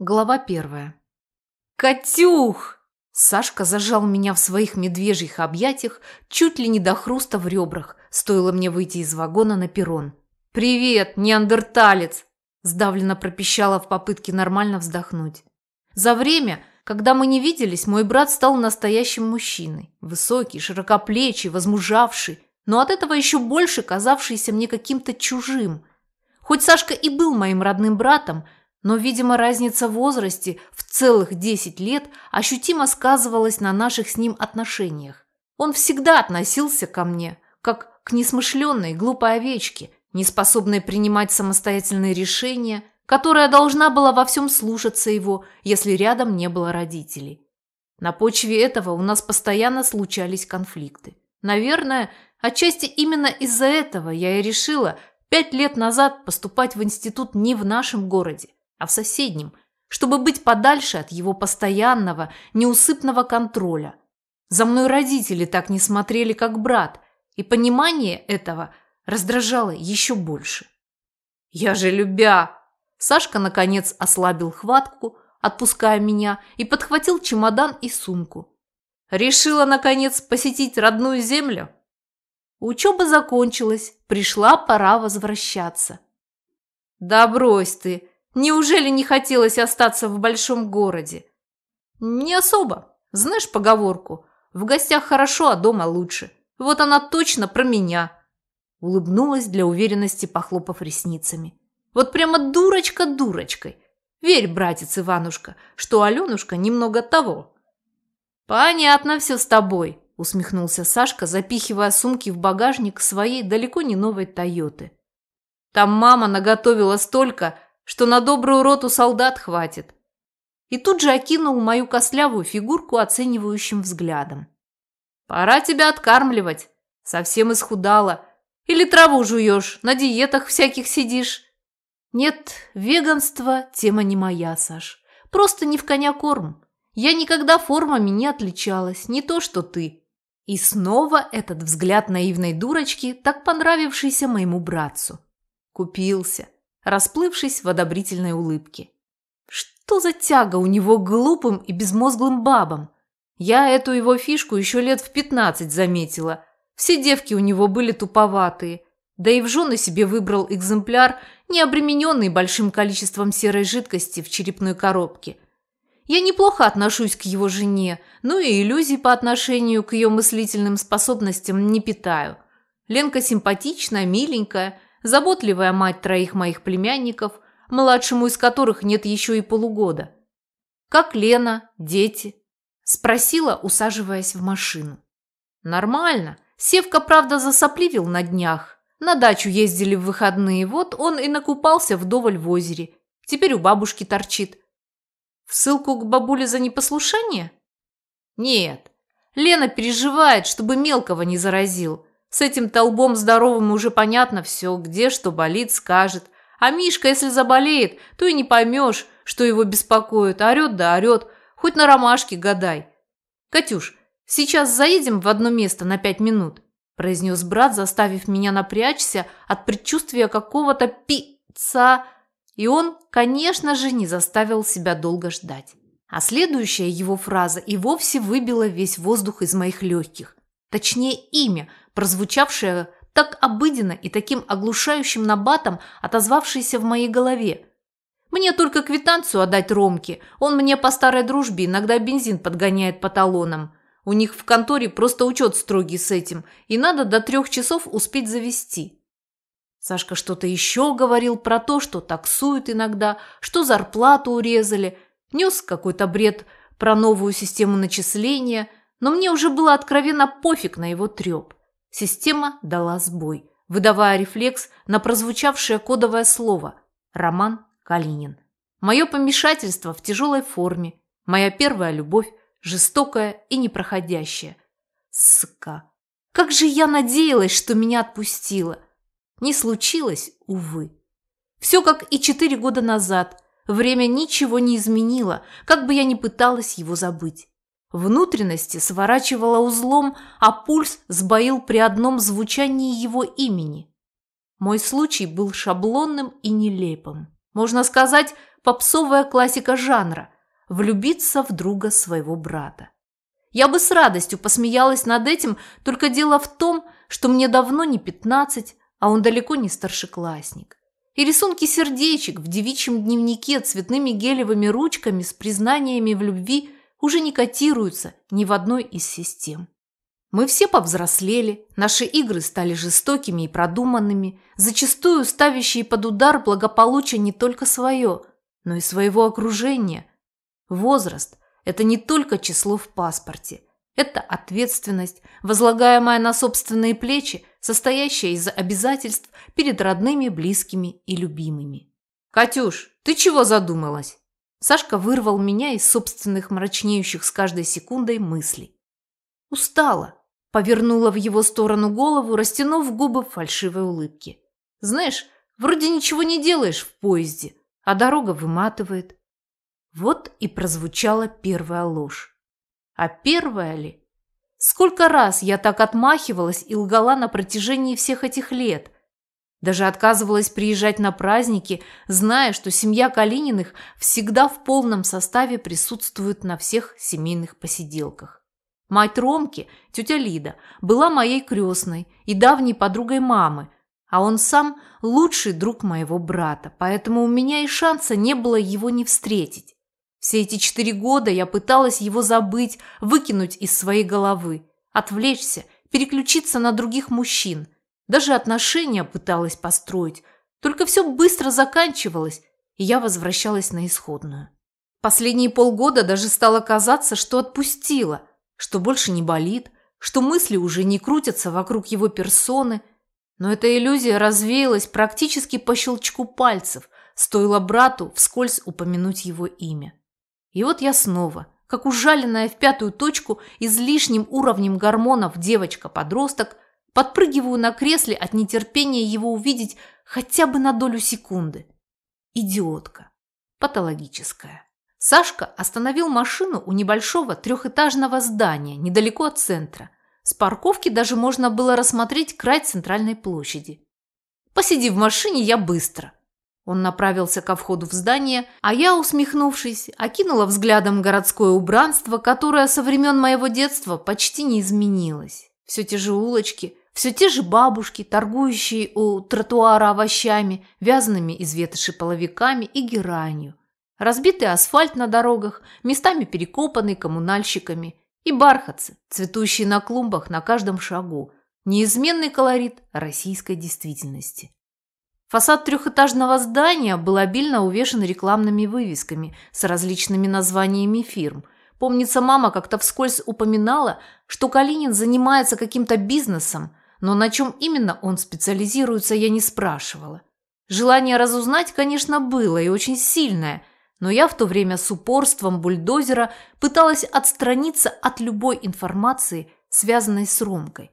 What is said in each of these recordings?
Глава первая. «Катюх!» Сашка зажал меня в своих медвежьих объятиях чуть ли не до хруста в ребрах, стоило мне выйти из вагона на перрон. «Привет, неандерталец!» Сдавленно пропищала в попытке нормально вздохнуть. За время, когда мы не виделись, мой брат стал настоящим мужчиной. Высокий, широкоплечий, возмужавший, но от этого еще больше казавшийся мне каким-то чужим. Хоть Сашка и был моим родным братом, но, видимо, разница в возрасте в целых 10 лет ощутимо сказывалась на наших с ним отношениях. Он всегда относился ко мне, как к несмышленной, глупой овечке, неспособной принимать самостоятельные решения, которая должна была во всем слушаться его, если рядом не было родителей. На почве этого у нас постоянно случались конфликты. Наверное, отчасти именно из-за этого я и решила пять лет назад поступать в институт не в нашем городе, а в соседнем, чтобы быть подальше от его постоянного, неусыпного контроля. За мной родители так не смотрели, как брат, и понимание этого раздражало еще больше. «Я же любя!» Сашка, наконец, ослабил хватку, отпуская меня, и подхватил чемодан и сумку. «Решила, наконец, посетить родную землю?» Учеба закончилась, пришла пора возвращаться. «Да брось ты!» Неужели не хотелось остаться в большом городе? Не особо. Знаешь поговорку? В гостях хорошо, а дома лучше. Вот она точно про меня. Улыбнулась для уверенности, похлопав ресницами. Вот прямо дурочка дурочкой. Верь, братец Иванушка, что Аленушка немного того. Понятно все с тобой, усмехнулся Сашка, запихивая сумки в багажник своей далеко не новой Тойоты. Там мама наготовила столько, что на добрую роту солдат хватит. И тут же окинул мою костлявую фигурку оценивающим взглядом. «Пора тебя откармливать. Совсем исхудала. Или траву жуешь, на диетах всяких сидишь». «Нет, веганство – тема не моя, Саш. Просто не в коня корм. Я никогда формами не отличалась, не то что ты». И снова этот взгляд наивной дурочки, так понравившийся моему братцу. Купился расплывшись в одобрительной улыбке. Что за тяга у него к глупым и безмозглым бабам? Я эту его фишку еще лет в пятнадцать заметила. Все девки у него были туповатые. Да и в жены себе выбрал экземпляр, не обремененный большим количеством серой жидкости в черепной коробке. Я неплохо отношусь к его жене, но и иллюзий по отношению к ее мыслительным способностям не питаю. Ленка симпатичная, миленькая, заботливая мать троих моих племянников, младшему из которых нет еще и полугода. «Как Лена? Дети?» – спросила, усаживаясь в машину. «Нормально. Севка, правда, засопливил на днях. На дачу ездили в выходные, вот он и накупался вдоволь в озере. Теперь у бабушки торчит. В ссылку к бабуле за непослушание? Нет. Лена переживает, чтобы мелкого не заразил. С этим толбом здоровым уже понятно все, где что болит, скажет. А Мишка, если заболеет, то и не поймешь, что его беспокоит. Орет да орет, хоть на ромашке гадай. «Катюш, сейчас заедем в одно место на пять минут», произнес брат, заставив меня напрячься от предчувствия какого-то пица. И он, конечно же, не заставил себя долго ждать. А следующая его фраза и вовсе выбила весь воздух из моих легких. Точнее, имя, прозвучавшее так обыденно и таким оглушающим набатом, отозвавшееся в моей голове. Мне только квитанцию отдать Ромке. Он мне по старой дружбе иногда бензин подгоняет по талонам. У них в конторе просто учет строгий с этим, и надо до трех часов успеть завести. Сашка что-то еще говорил про то, что таксуют иногда, что зарплату урезали, нес какой-то бред про новую систему начисления, но мне уже было откровенно пофиг на его треп. Система дала сбой, выдавая рефлекс на прозвучавшее кодовое слово «Роман Калинин». Мое помешательство в тяжелой форме, моя первая любовь, жестокая и непроходящая. Сука! Как же я надеялась, что меня отпустила! Не случилось, увы. Все как и четыре года назад. Время ничего не изменило, как бы я ни пыталась его забыть. Внутренности сворачивало узлом, а пульс сбоил при одном звучании его имени. Мой случай был шаблонным и нелепым. Можно сказать, попсовая классика жанра – влюбиться в друга своего брата. Я бы с радостью посмеялась над этим, только дело в том, что мне давно не 15, а он далеко не старшеклассник. И рисунки сердечек в девичьем дневнике цветными гелевыми ручками с признаниями в любви уже не котируются ни в одной из систем. Мы все повзрослели, наши игры стали жестокими и продуманными, зачастую ставящие под удар благополучие не только свое, но и своего окружения. Возраст – это не только число в паспорте. Это ответственность, возлагаемая на собственные плечи, состоящая из обязательств перед родными, близкими и любимыми. «Катюш, ты чего задумалась?» Сашка вырвал меня из собственных мрачнеющих с каждой секундой мыслей. «Устала», – повернула в его сторону голову, растянув губы фальшивой улыбке. «Знаешь, вроде ничего не делаешь в поезде, а дорога выматывает». Вот и прозвучала первая ложь. А первая ли? Сколько раз я так отмахивалась и лгала на протяжении всех этих лет – даже отказывалась приезжать на праздники, зная, что семья Калининых всегда в полном составе присутствует на всех семейных посиделках. Мать Ромки, тетя Лида, была моей крестной и давней подругой мамы, а он сам лучший друг моего брата, поэтому у меня и шанса не было его не встретить. Все эти четыре года я пыталась его забыть, выкинуть из своей головы, отвлечься, переключиться на других мужчин – даже отношения пыталась построить, только все быстро заканчивалось, и я возвращалась на исходную. Последние полгода даже стало казаться, что отпустила, что больше не болит, что мысли уже не крутятся вокруг его персоны, но эта иллюзия развеялась практически по щелчку пальцев, стоило брату вскользь упомянуть его имя. И вот я снова, как ужаленная в пятую точку излишним уровнем гормонов девочка-подросток, Подпрыгиваю на кресле от нетерпения его увидеть хотя бы на долю секунды. Идиотка. Патологическая. Сашка остановил машину у небольшого трехэтажного здания недалеко от центра. С парковки даже можно было рассмотреть край центральной площади. «Посиди в машине, я быстро». Он направился ко входу в здание, а я, усмехнувшись, окинула взглядом городское убранство, которое со времен моего детства почти не изменилось. Все те же улочки, все те же бабушки, торгующие у тротуара овощами, вязаными из ветоши половиками и геранью. Разбитый асфальт на дорогах, местами перекопанный коммунальщиками. И бархатцы, цветущие на клумбах на каждом шагу. Неизменный колорит российской действительности. Фасад трехэтажного здания был обильно увешан рекламными вывесками с различными названиями фирм. Помнится, мама как-то вскользь упоминала, что Калинин занимается каким-то бизнесом, но на чем именно он специализируется, я не спрашивала. Желание разузнать, конечно, было и очень сильное, но я в то время с упорством бульдозера пыталась отстраниться от любой информации, связанной с Ромкой.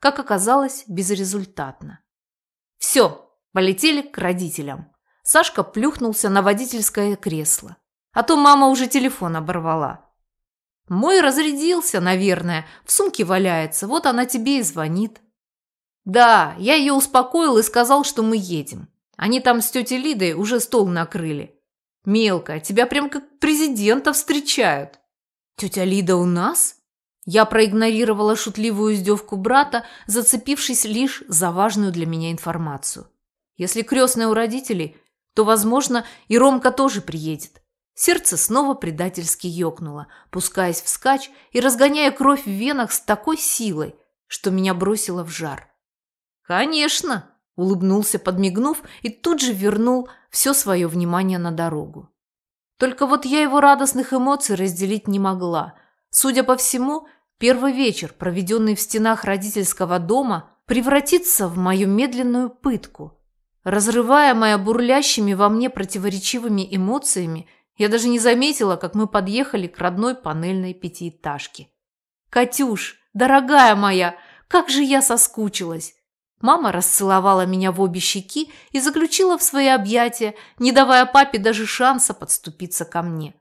Как оказалось, безрезультатно. Все, полетели к родителям. Сашка плюхнулся на водительское кресло. А то мама уже телефон оборвала. Мой разрядился, наверное, в сумке валяется, вот она тебе и звонит. «Да, я ее успокоил и сказал, что мы едем. Они там с тетей Лидой уже стол накрыли. Мелкая, тебя прям как президента встречают». «Тетя Лида у нас?» Я проигнорировала шутливую издевку брата, зацепившись лишь за важную для меня информацию. Если крестная у родителей, то, возможно, и Ромка тоже приедет. Сердце снова предательски ёкнуло, пускаясь вскачь и разгоняя кровь в венах с такой силой, что меня бросило в жар. «Конечно!» – улыбнулся, подмигнув, и тут же вернул все свое внимание на дорогу. Только вот я его радостных эмоций разделить не могла. Судя по всему, первый вечер, проведенный в стенах родительского дома, превратится в мою медленную пытку. Разрывая моя бурлящими во мне противоречивыми эмоциями, я даже не заметила, как мы подъехали к родной панельной пятиэтажке. «Катюш, дорогая моя, как же я соскучилась! Мама расцеловала меня в обе щеки и заключила в свои объятия, не давая папе даже шанса подступиться ко мне.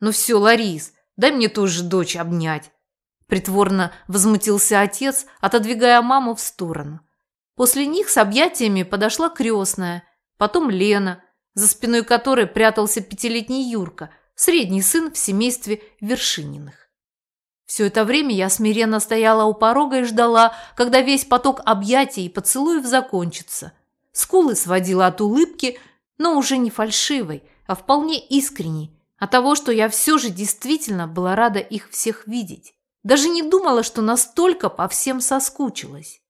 «Ну все, Ларис, дай мне тоже дочь обнять!» Притворно возмутился отец, отодвигая маму в сторону. После них с объятиями подошла крестная, потом Лена. За спиной которой прятался пятилетний Юрка, средний сын в семействе Вершининых. Все это время я смиренно стояла у порога и ждала, когда весь поток объятий и поцелуев закончится. Скулы сводила от улыбки, но уже не фальшивой, а вполне искренней, от того, что я все же действительно была рада их всех видеть. Даже не думала, что настолько по всем соскучилась.